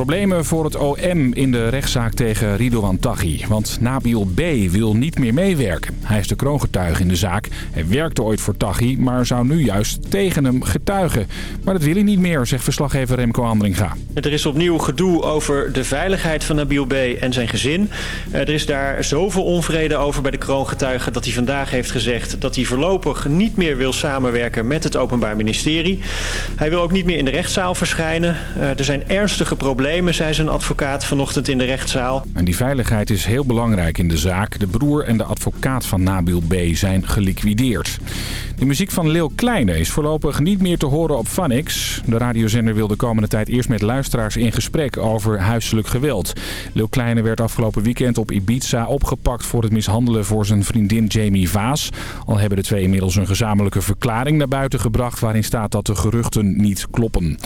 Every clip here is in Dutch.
Problemen voor het OM in de rechtszaak tegen Ridouan Taghi. Want Nabil B. wil niet meer meewerken. Hij is de kroongetuige in de zaak. Hij werkte ooit voor Taghi, maar zou nu juist tegen hem getuigen. Maar dat wil hij niet meer, zegt verslaggever Remco Andringa. Er is opnieuw gedoe over de veiligheid van Nabil B. en zijn gezin. Er is daar zoveel onvrede over bij de kroongetuige... dat hij vandaag heeft gezegd dat hij voorlopig niet meer wil samenwerken met het Openbaar Ministerie. Hij wil ook niet meer in de rechtszaal verschijnen. Er zijn ernstige problemen problemen, zei zijn advocaat vanochtend in de rechtszaal. En die veiligheid is heel belangrijk in de zaak. De broer en de advocaat van Nabil B. zijn geliquideerd. De muziek van Lil Kleine is voorlopig niet meer te horen op Vanix. De radiozender wil de komende tijd eerst met luisteraars in gesprek over huiselijk geweld. Lil Kleine werd afgelopen weekend op Ibiza opgepakt voor het mishandelen voor zijn vriendin Jamie Vaas. Al hebben de twee inmiddels een gezamenlijke verklaring naar buiten gebracht waarin staat dat de geruchten niet kloppen.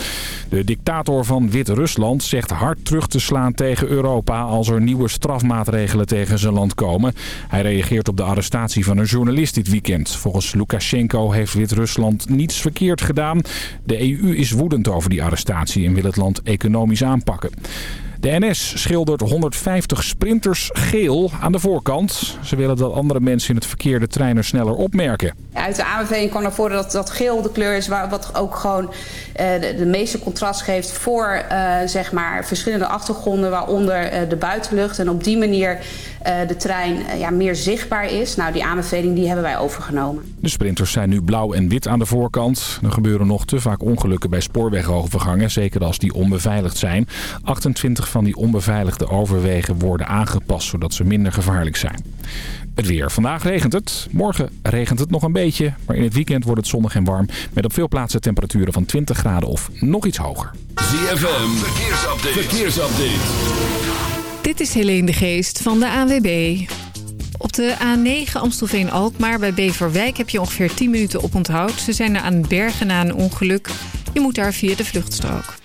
De dictator van Wit-Rusland zegt hard terug te slaan tegen Europa als er nieuwe strafmaatregelen tegen zijn land komen. Hij reageert op de arrestatie van een journalist dit weekend. Volgens Lukashenko heeft Wit-Rusland niets verkeerd gedaan. De EU is woedend over die arrestatie en wil het land economisch aanpakken. De NS schildert 150 sprinters geel aan de voorkant. Ze willen dat andere mensen in het verkeer de treinen sneller opmerken. Uit de aanbeveling kwam naar voren dat, dat geel de kleur is... wat ook gewoon uh, de, de, meeste contrast geeft voor uh, zeg maar verschillende achtergronden... waaronder uh, de buitenlucht. En op die manier de trein ja, meer zichtbaar is. Nou, die aanbeveling die hebben wij overgenomen. De sprinters zijn nu blauw en wit aan de voorkant. Er gebeuren nog te vaak ongelukken bij spoorwegovergangen. Zeker als die onbeveiligd zijn. 28 van die onbeveiligde overwegen worden aangepast... zodat ze minder gevaarlijk zijn. Het weer. Vandaag regent het. Morgen regent het nog een beetje. Maar in het weekend wordt het zonnig en warm. Met op veel plaatsen temperaturen van 20 graden of nog iets hoger. ZFM. Verkeersupdate. Verkeersupdate. Dit is Helene de Geest van de ANWB. Op de A9 Amstelveen-Alkmaar bij Beverwijk heb je ongeveer 10 minuten op onthoud. Ze zijn er aan bergen na een ongeluk. Je moet daar via de vluchtstrook.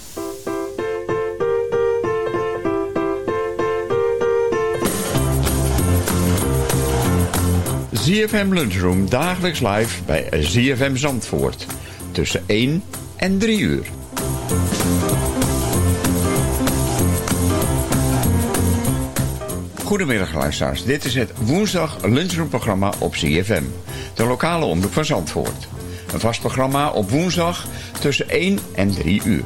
ZFM Lunchroom dagelijks live bij ZFM Zandvoort. Tussen 1 en 3 uur. Goedemiddag luisteraars, dit is het woensdag lunchroomprogramma op ZFM. De lokale omroep van Zandvoort. Een vast programma op woensdag tussen 1 en 3 uur.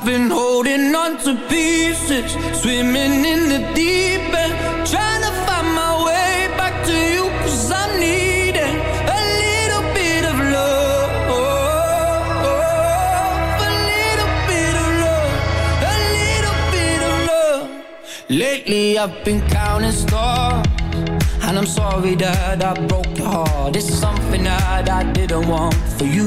I've been holding on to pieces, swimming in the deep end, trying to find my way back to you, cause I'm needing a little bit of love, a little bit of love, a little bit of love. Lately I've been counting stars, and I'm sorry that I broke your heart. It's something that I didn't want for you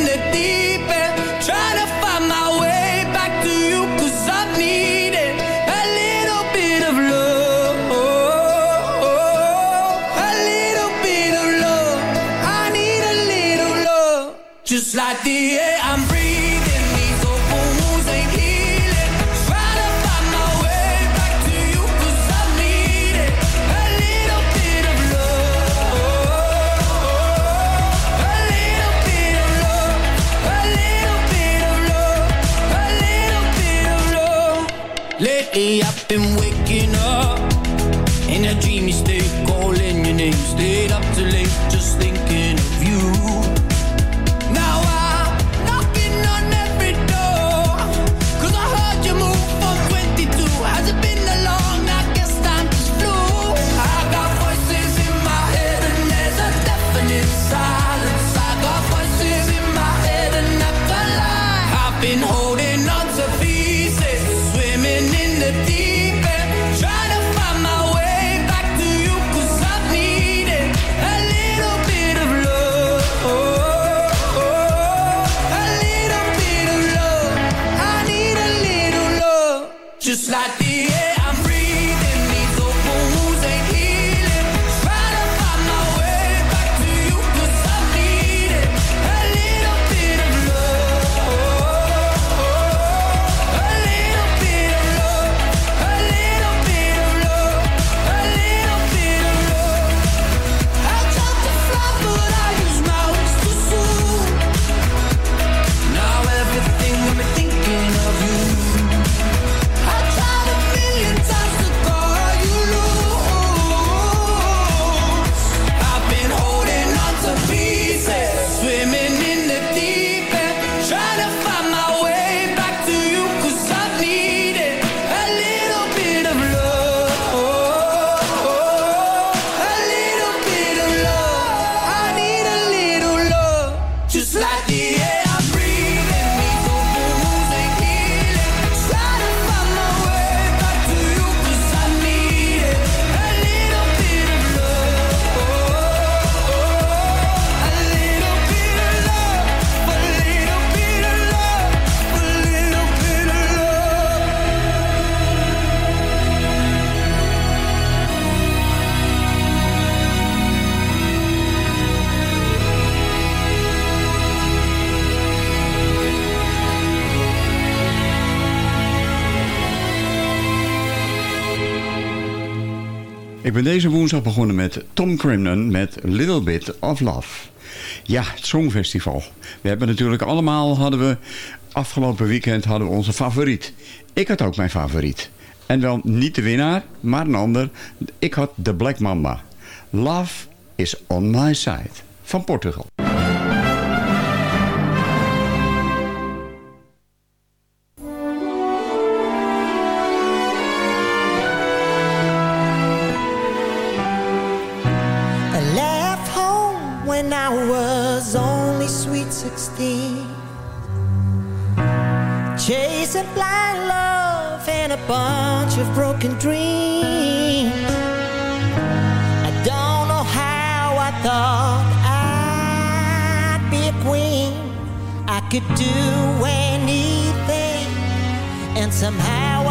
Just like the air I'm breathing, these open wounds ain't healing. Try to find my way back to you, cause I need it. A little bit of love, a little bit of love, a little bit of love, a little bit of love. Lately I've been. deze woensdag begonnen met Tom Crimnon met Little Bit of Love. Ja, het Songfestival. We hebben natuurlijk allemaal, hadden we, afgelopen weekend hadden we onze favoriet. Ik had ook mijn favoriet. En wel niet de winnaar, maar een ander. Ik had de Black Mamba. Love is on my side. Van Portugal. broken dream. I don't know how I thought I'd be a queen. I could do anything, and somehow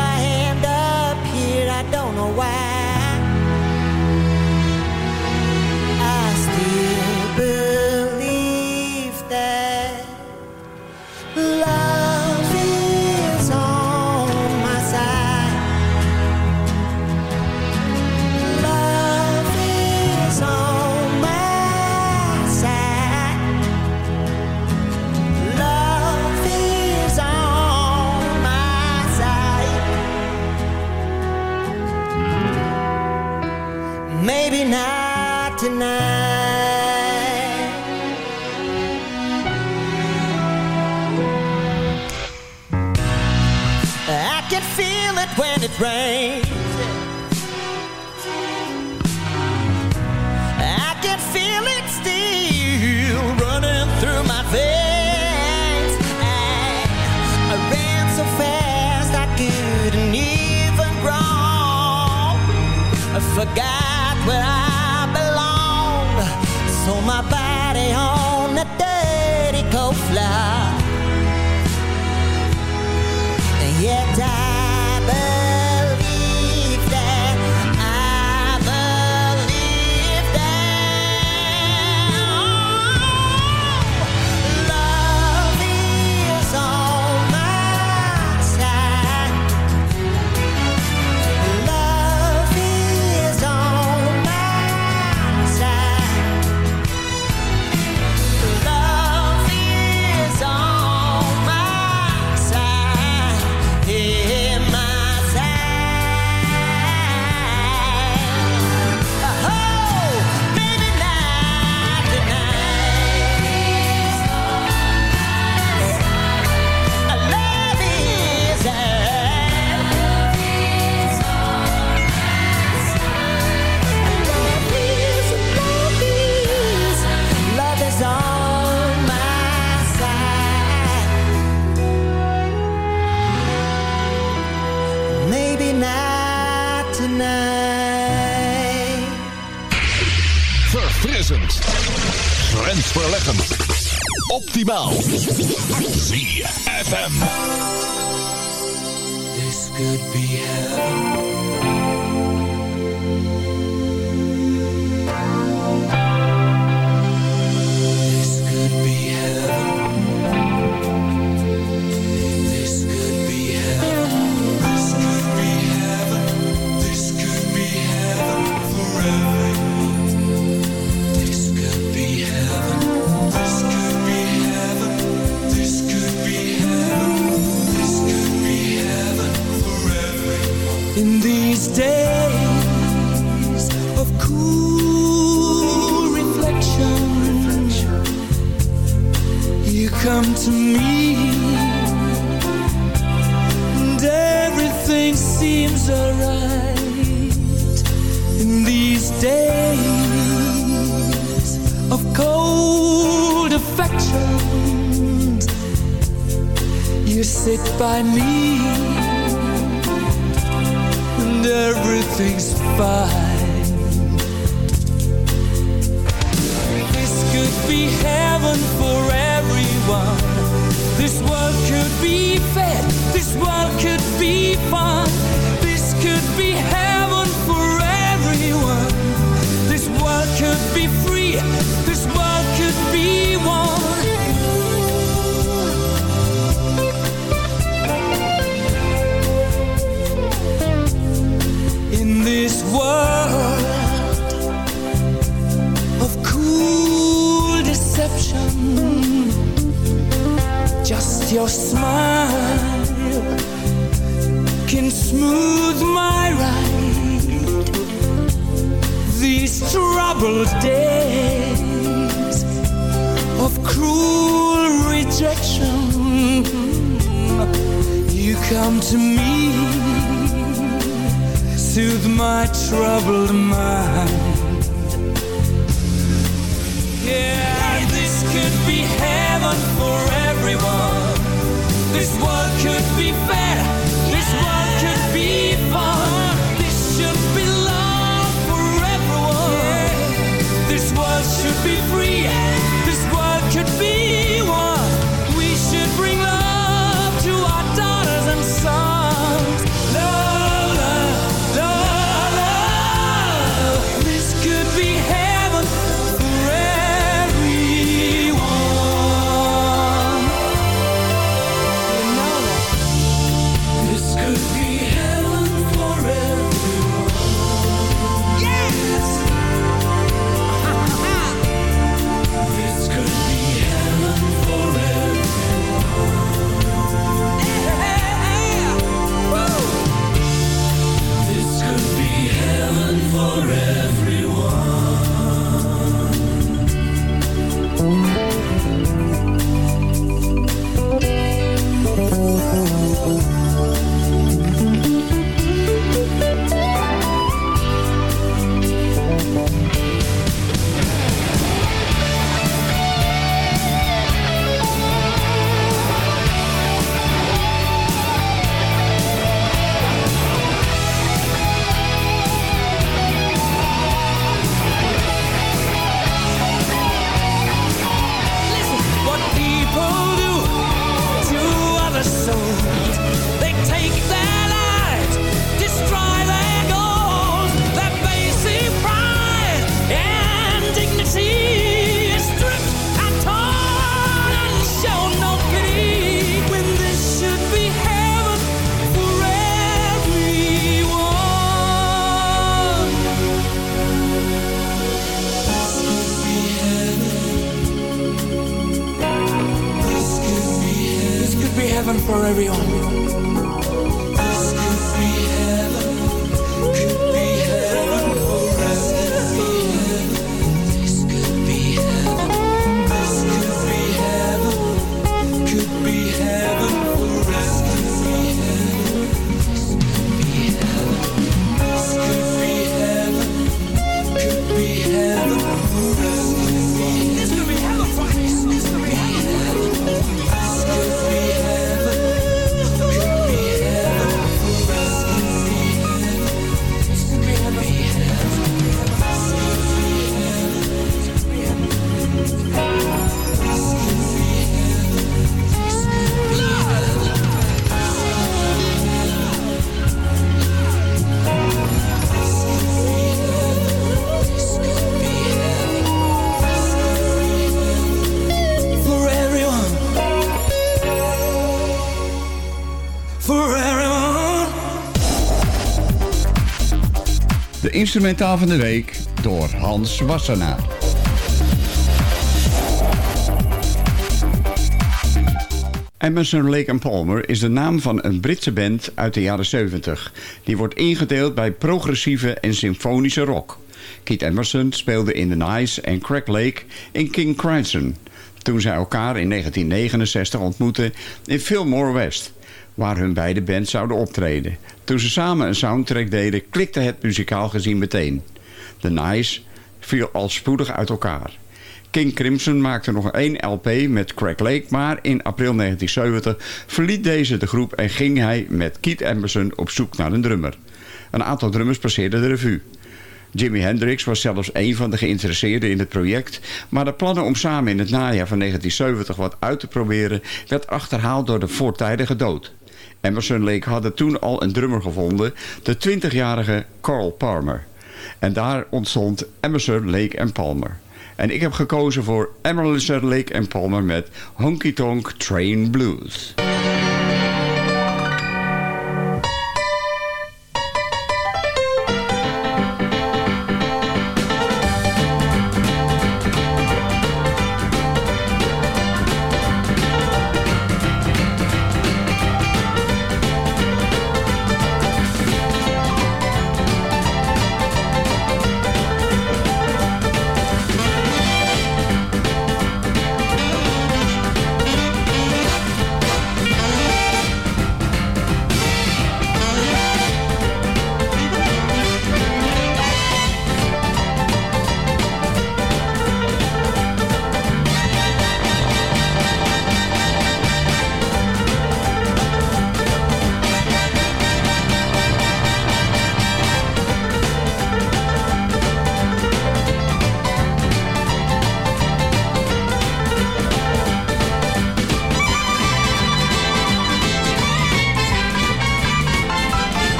wel. ZFM. This could be heaven. days of cool reflection. You come to me, and everything seems alright in these days of cold affection. You sit by me everything's fine. This could be heaven for everyone. This world could be fair. This world could be fun. This could be heaven for everyone. This world could be free. Instrumentaal van de week door Hans Wassenaar. Emerson, Lake Palmer is de naam van een Britse band uit de jaren 70. Die wordt ingedeeld bij progressieve en symfonische rock. Keith Emerson speelde in The Nice en Craig Lake in King Crimson. Toen zij elkaar in 1969 ontmoetten in Fillmore West waar hun beide bands zouden optreden. Toen ze samen een soundtrack deden, klikte het muzikaal gezien meteen. The Nice viel al spoedig uit elkaar. King Crimson maakte nog één LP met Craig Lake, maar in april 1970 verliet deze de groep en ging hij met Keith Emerson op zoek naar een drummer. Een aantal drummers passeerden de revue. Jimi Hendrix was zelfs een van de geïnteresseerden in het project, maar de plannen om samen in het najaar van 1970 wat uit te proberen werd achterhaald door de voortijdige dood. Emerson Lake hadden toen al een drummer gevonden, de 20-jarige Carl Palmer. En daar ontstond Emerson, Lake Palmer. En ik heb gekozen voor Emerson, Lake Palmer met Honky Tonk Train Blues.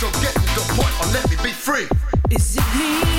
So get to the point or let me be free. Is it me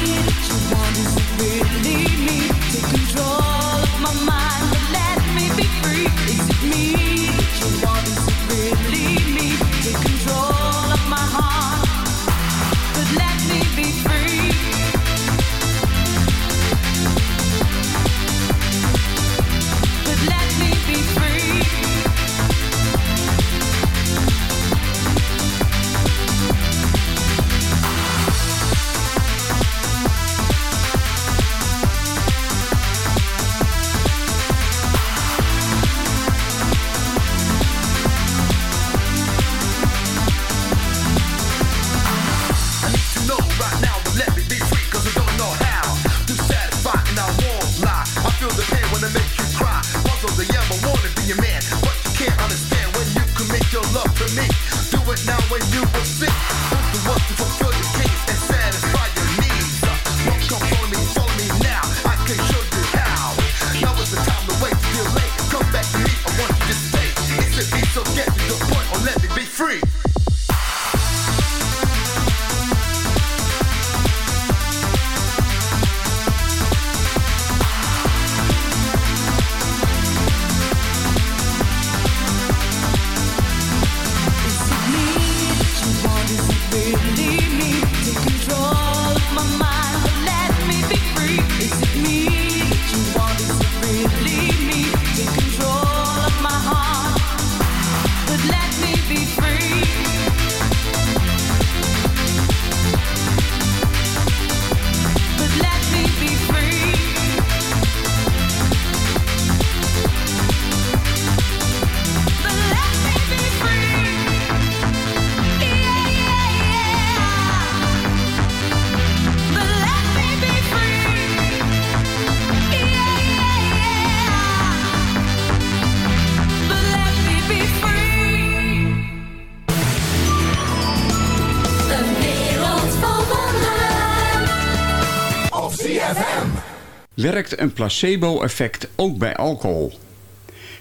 Een placebo-effect ook bij alcohol?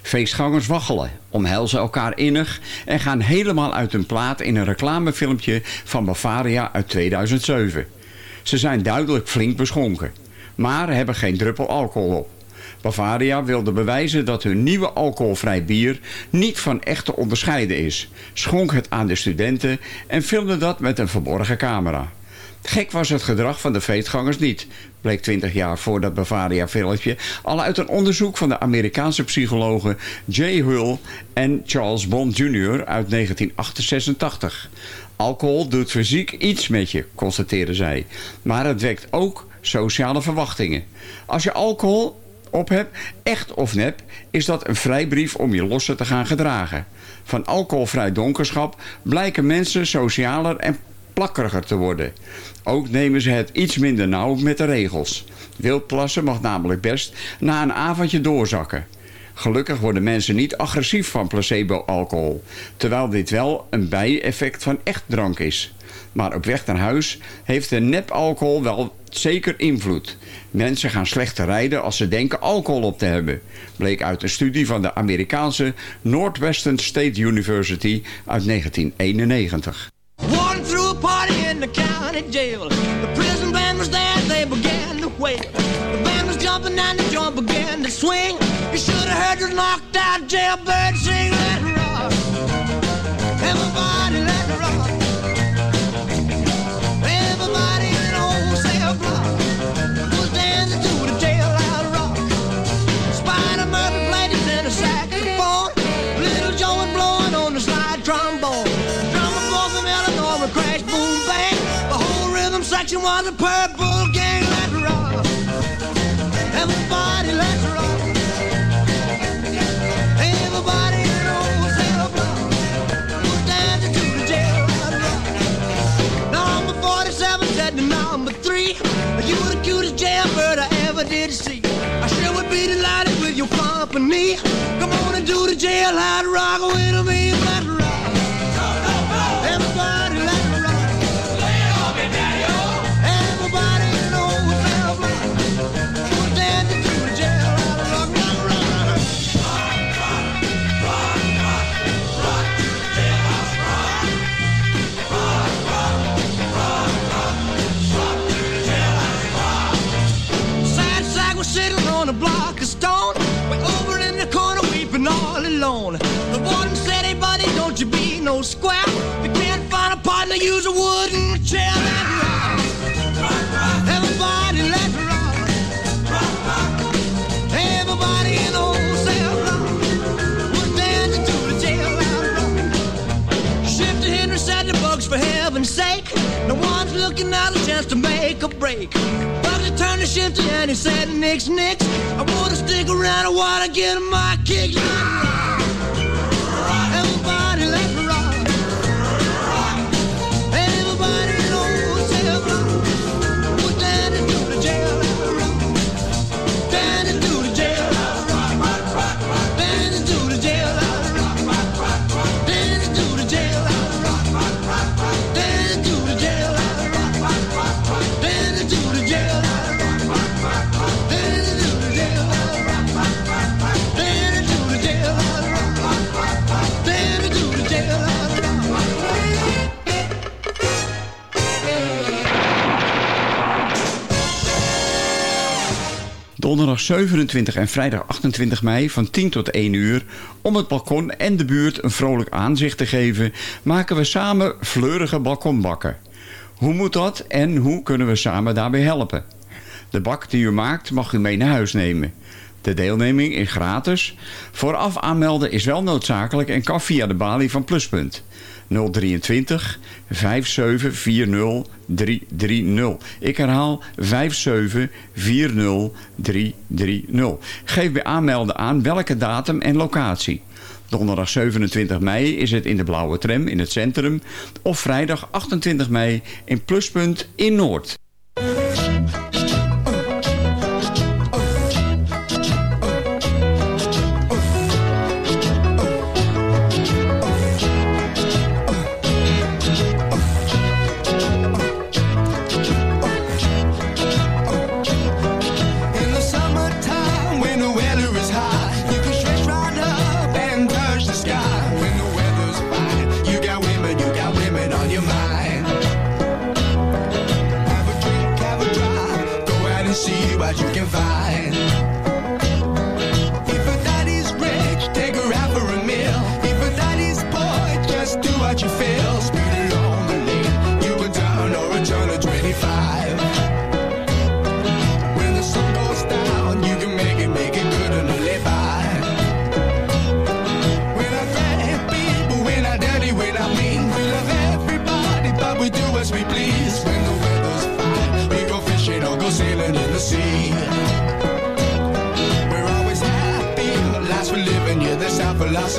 Feestgangers waggelen, omhelzen elkaar innig en gaan helemaal uit hun plaat in een reclamefilmpje van Bavaria uit 2007. Ze zijn duidelijk flink beschonken, maar hebben geen druppel alcohol op. Bavaria wilde bewijzen dat hun nieuwe alcoholvrij bier niet van echt te onderscheiden is. Schonk het aan de studenten en filmde dat met een verborgen camera. Gek was het gedrag van de feestgangers niet, bleek 20 jaar voor dat Bavaria-filmpje al uit een onderzoek van de Amerikaanse psychologen Jay Hull en Charles Bond Jr. uit 1986. Alcohol doet fysiek iets met je, constateren zij, maar het wekt ook sociale verwachtingen. Als je alcohol op hebt, echt of nep, is dat een vrijbrief om je losser te gaan gedragen. Van alcoholvrij donkerschap blijken mensen socialer en plakkeriger te worden. Ook nemen ze het iets minder nauw met de regels. Wildplassen mag namelijk best na een avondje doorzakken. Gelukkig worden mensen niet agressief van placebo-alcohol, terwijl dit wel een bijeffect van echt drank is. Maar op weg naar huis heeft de nep-alcohol wel zeker invloed. Mensen gaan slechter rijden als ze denken alcohol op te hebben, bleek uit een studie van de Amerikaanse Northwestern State University uit 1991. Walking the county jail. The prison band was there, they began to wail. The band was jumping and the joint began to swing. You should have heard the knocked out jailbird sing. Was a purple gang. Let's rock. Everybody, let's rock. Everybody in the wholesale block was dancing to the jailhouse rock. Number 47 said to number 3 You were the cutest jailbird I ever did see I sure would be delighted with your company Come on and do the jailhouse rock with me alone. The warden said, hey buddy, don't you be no square. If you can't find a partner, use a wooden chair. Let rock. Everybody let rock. Everybody in the whole cell rock. Was dancing to the jail rock. Shifty Henry said the bugs for heaven's sake. No one's looking at a chance to make a break. But turned the shifty and he said, Nix, Nix, I wanna stick around, I wanna get my kick. Donderdag 27 en vrijdag 28 mei van 10 tot 1 uur. Om het balkon en de buurt een vrolijk aanzicht te geven... maken we samen fleurige balkonbakken. Hoe moet dat en hoe kunnen we samen daarbij helpen? De bak die u maakt mag u mee naar huis nemen. De deelneming is gratis. Vooraf aanmelden is wel noodzakelijk en kan via de balie van Pluspunt. 023 5740 330. Ik herhaal 5740 330. Geef bij aanmelden aan welke datum en locatie. Donderdag 27 mei is het in de Blauwe Tram in het centrum. Of vrijdag 28 mei in Pluspunt in Noord.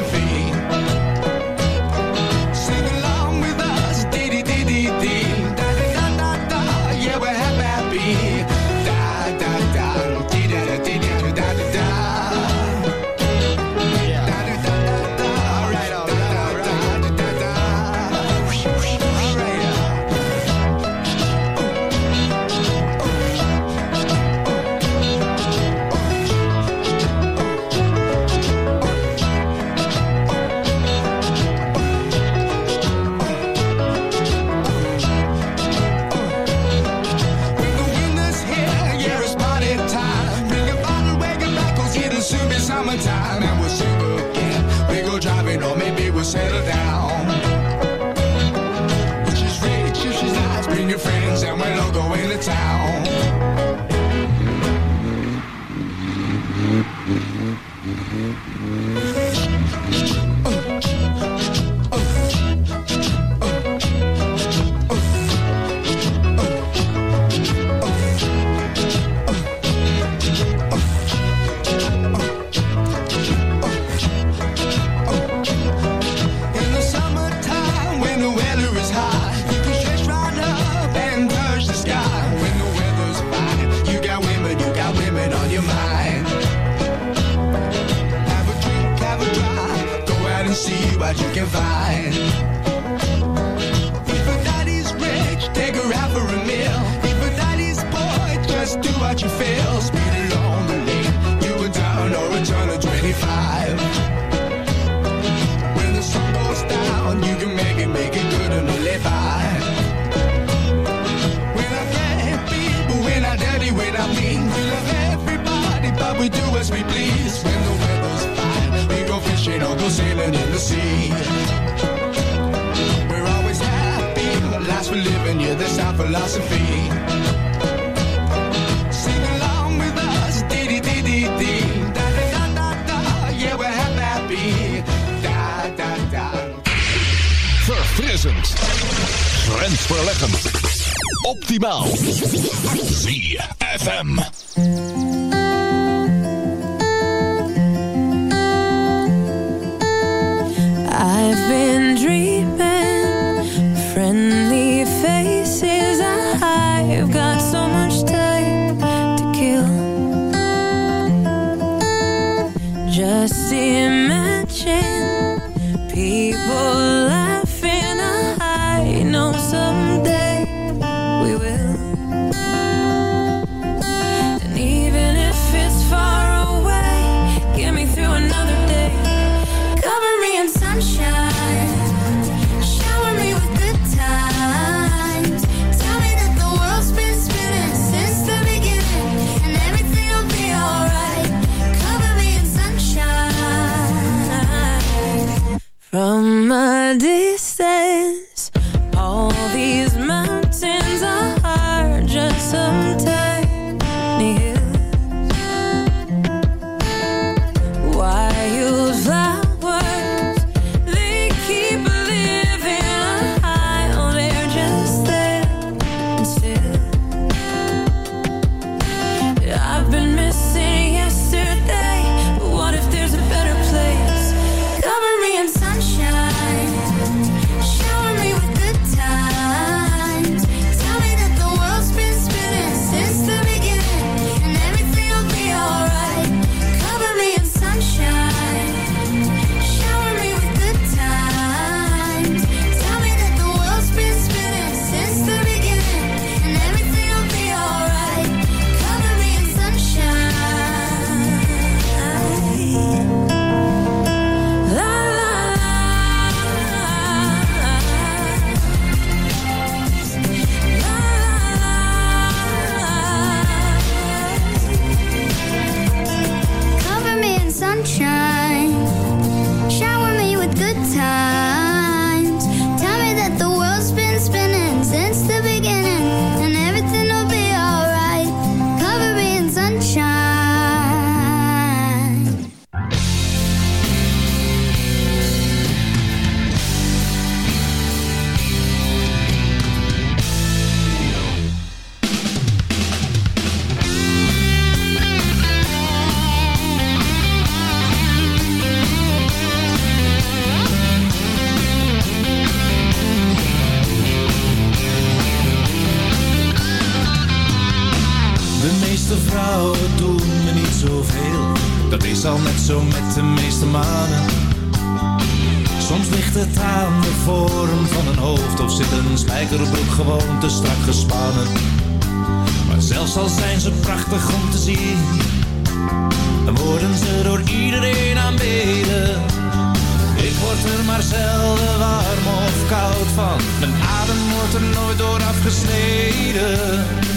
philosophy. zo met de meeste manen. Soms ligt het aan de vorm van een hoofd of zit een spijkerbroek gewoon te strak gespannen. Maar zelfs al zijn ze prachtig om te zien, dan worden ze door iedereen aanbeden. Ik word er maar zelden warm of koud van, mijn adem wordt er nooit door afgesneden.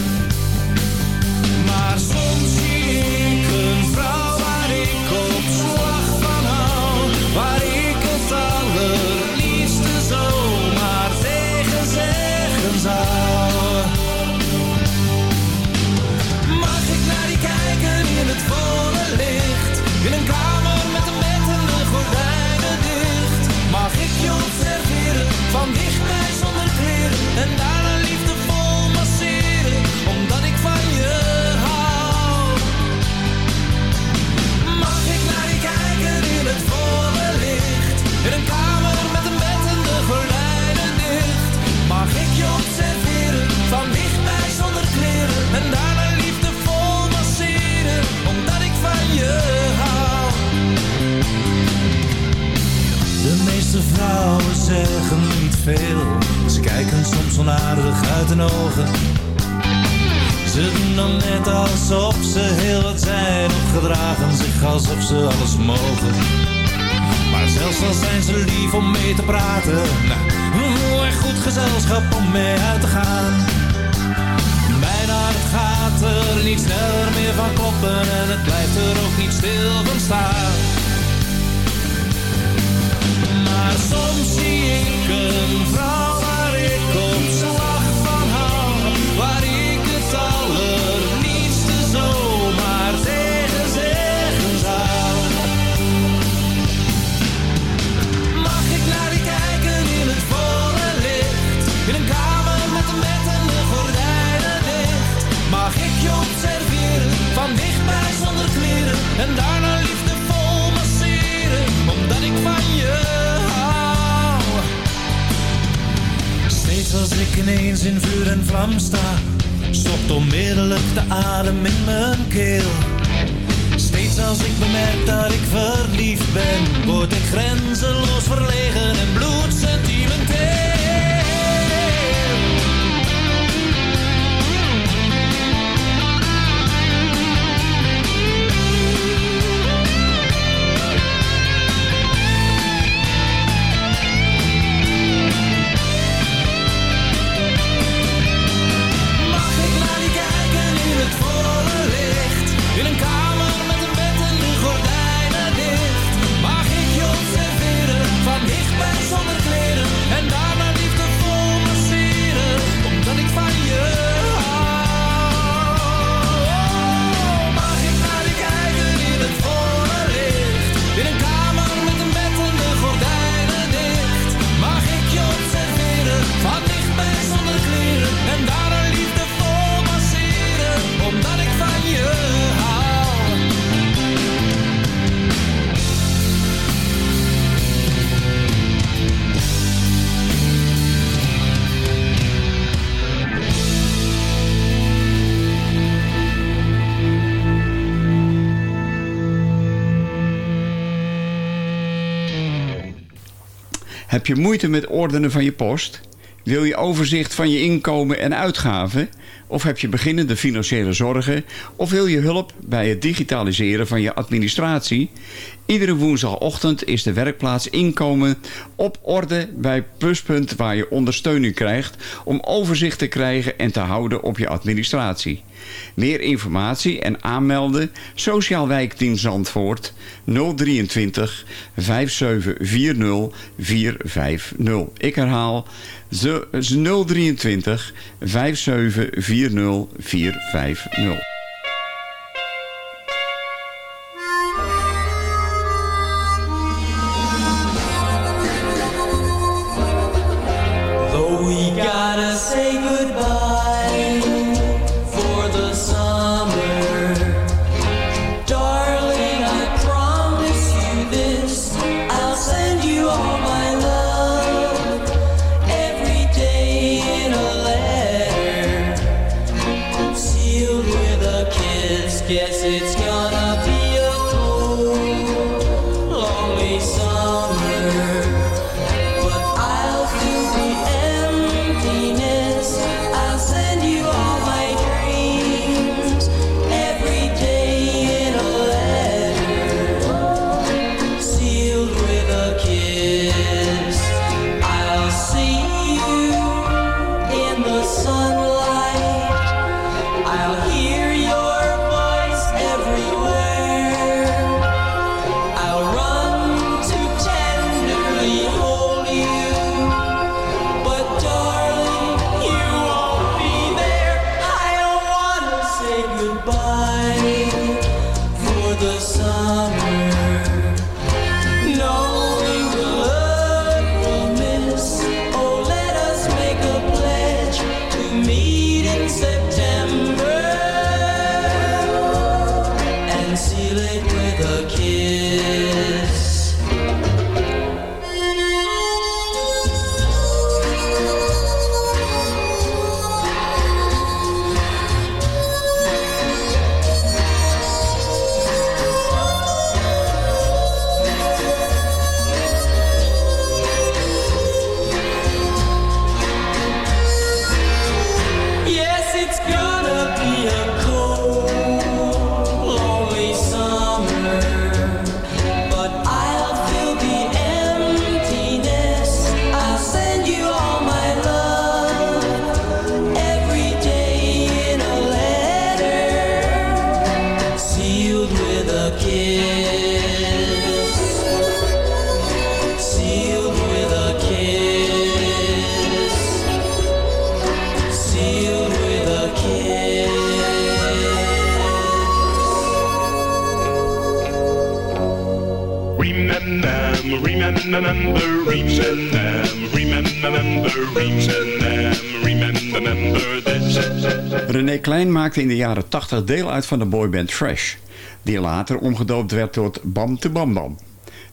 je observeren. Van dichtbij zonder kleren en daar. Ze vrouwen zeggen niet veel. Ze kijken soms onaardig uit hun ogen. Ze doen dan net alsof ze heel wat zijn. Of gedragen zich alsof ze alles mogen. Maar zelfs al zijn ze lief om mee te praten. Nou, een mooi goed gezelschap om mee uit te gaan. Bijna het gaat er niet sneller meer van kloppen. En het blijft er ook niet stil van staan. Maar soms zie ik. als ik ineens in vuur en vlam sta, stopt onmiddellijk de adem in mijn keel. Steeds als ik bemerk dat ik verliefd ben, word ik grenzeloos verlegen en bloedsentimenteel. Heb je moeite met ordenen van je post? Wil je overzicht van je inkomen en uitgaven? Of heb je beginnende financiële zorgen? Of wil je hulp bij het digitaliseren van je administratie? Iedere woensdagochtend is de werkplaats inkomen op orde bij Pluspunt waar je ondersteuning krijgt... om overzicht te krijgen en te houden op je administratie. Meer informatie en aanmelden Sociaal Wijkteam Zandvoort 023 5740 450. Ik herhaal 023 5740 450. the sun. in de jaren 80 deel uit van de boyband Fresh, die later omgedoopt werd tot Bam te Bam Bam.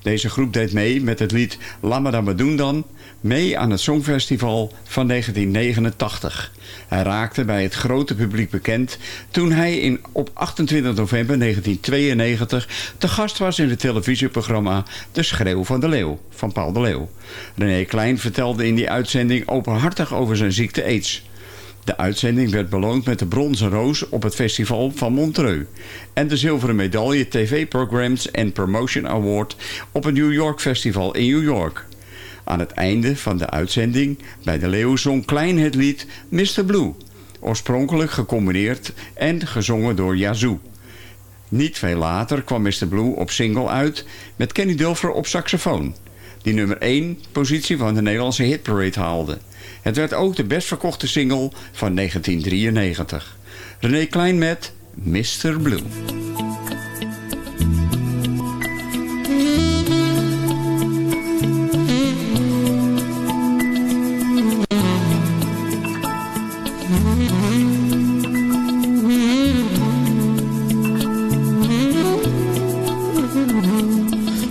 Deze groep deed mee met het lied 'Lama dan maar doen dan... mee aan het Songfestival van 1989. Hij raakte bij het grote publiek bekend... toen hij in, op 28 november 1992 te gast was in het televisieprogramma... De Schreeuw van de Leeuw, van Paul de Leeuw. René Klein vertelde in die uitzending openhartig over zijn ziekte AIDS... De uitzending werd beloond met de bronzen roos op het festival van Montreux. En de zilveren medaille TV Programs and Promotion Award op het New York Festival in New York. Aan het einde van de uitzending bij de Leeuw zong Klein het lied Mr. Blue. Oorspronkelijk gecombineerd en gezongen door Yazoo. Niet veel later kwam Mr. Blue op single uit met Kenny Dulfer op saxofoon. Die nummer 1 positie van de Nederlandse hitparade haalde. Het werd ook de best verkochte single van 1993. René Klein met Mr. Blue.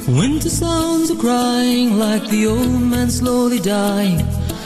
Winter sounds are crying like the old man slowly dying,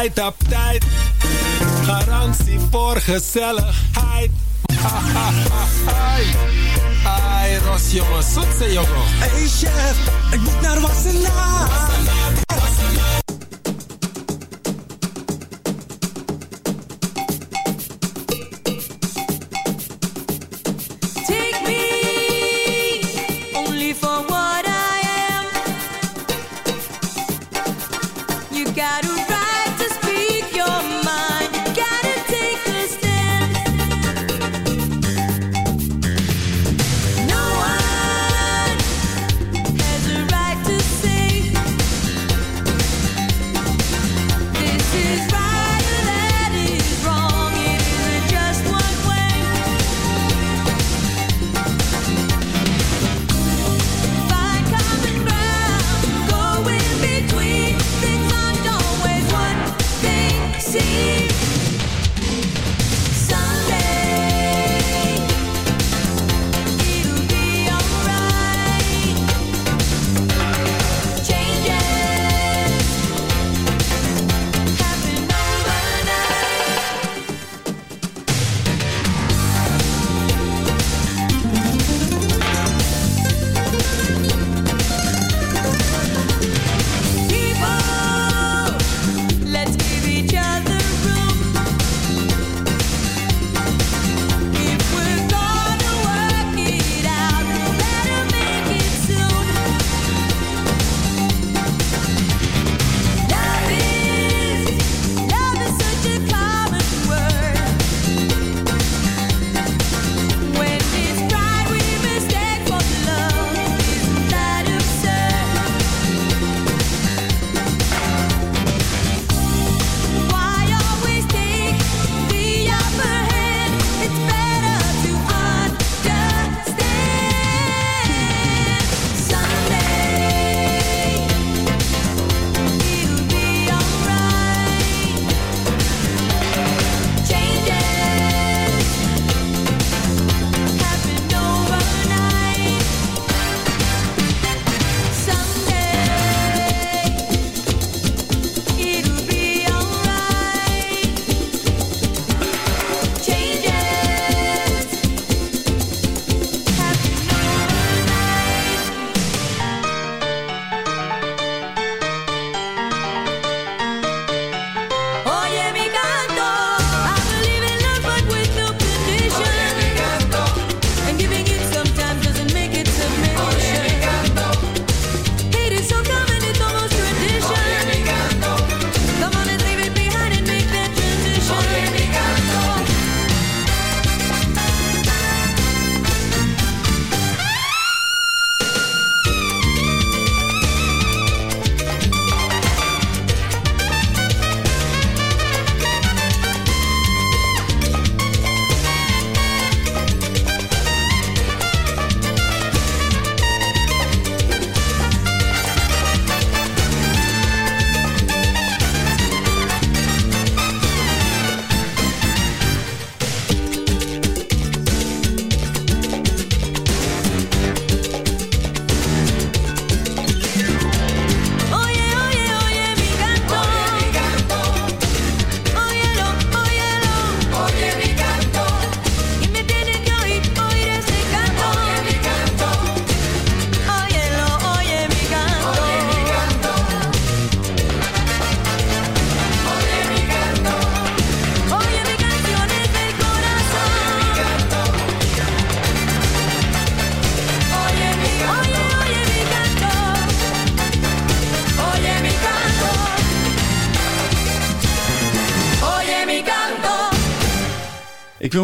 Uptight, uptight. Garantie voor gezelligheid. Ai, ai, Ros jongen, zoetse jongen. Hey chef, ik moet naar Wassenaar.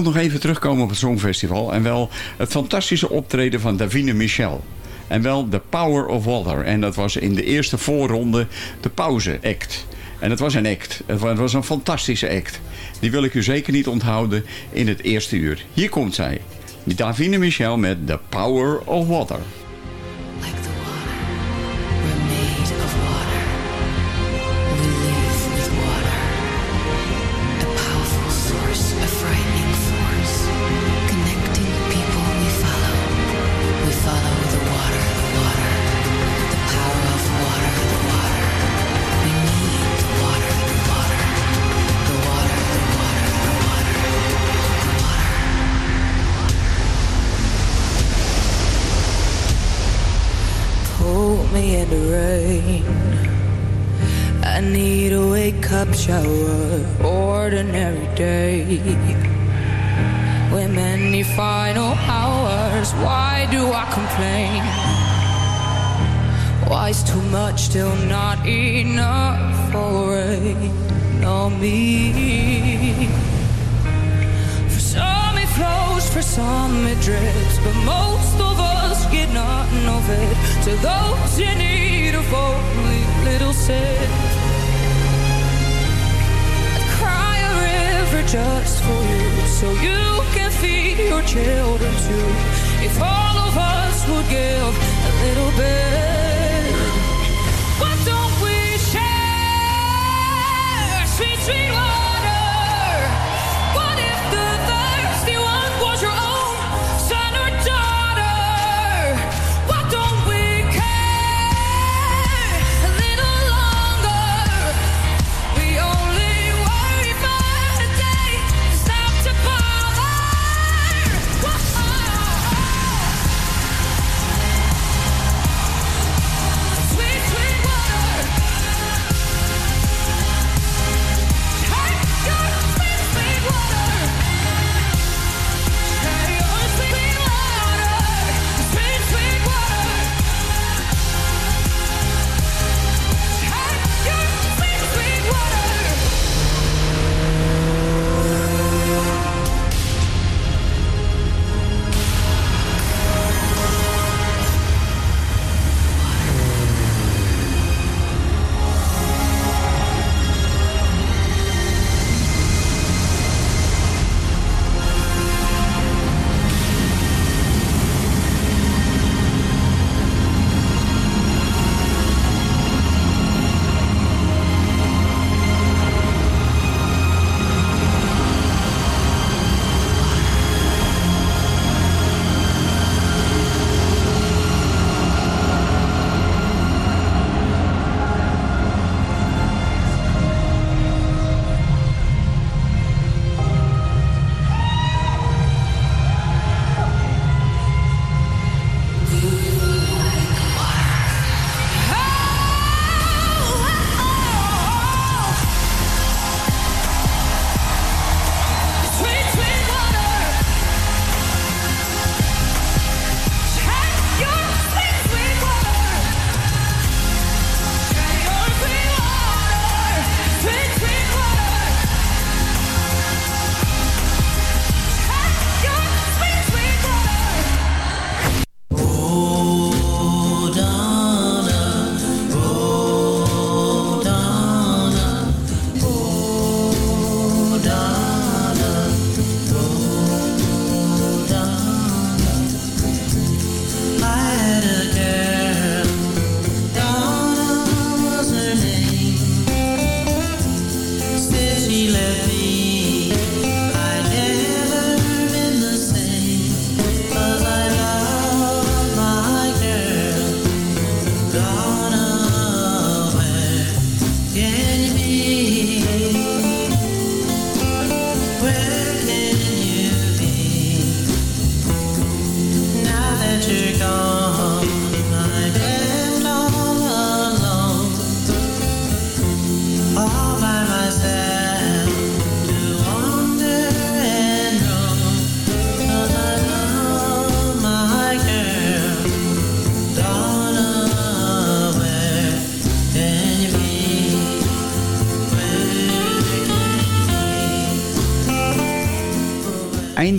wil nog even terugkomen op het Songfestival. En wel het fantastische optreden van Davine Michel. En wel The Power of Water. En dat was in de eerste voorronde de pauze act. En het was een act. Het was een fantastische act. Die wil ik u zeker niet onthouden in het eerste uur. Hier komt zij. Davine Michel met The Power of Water.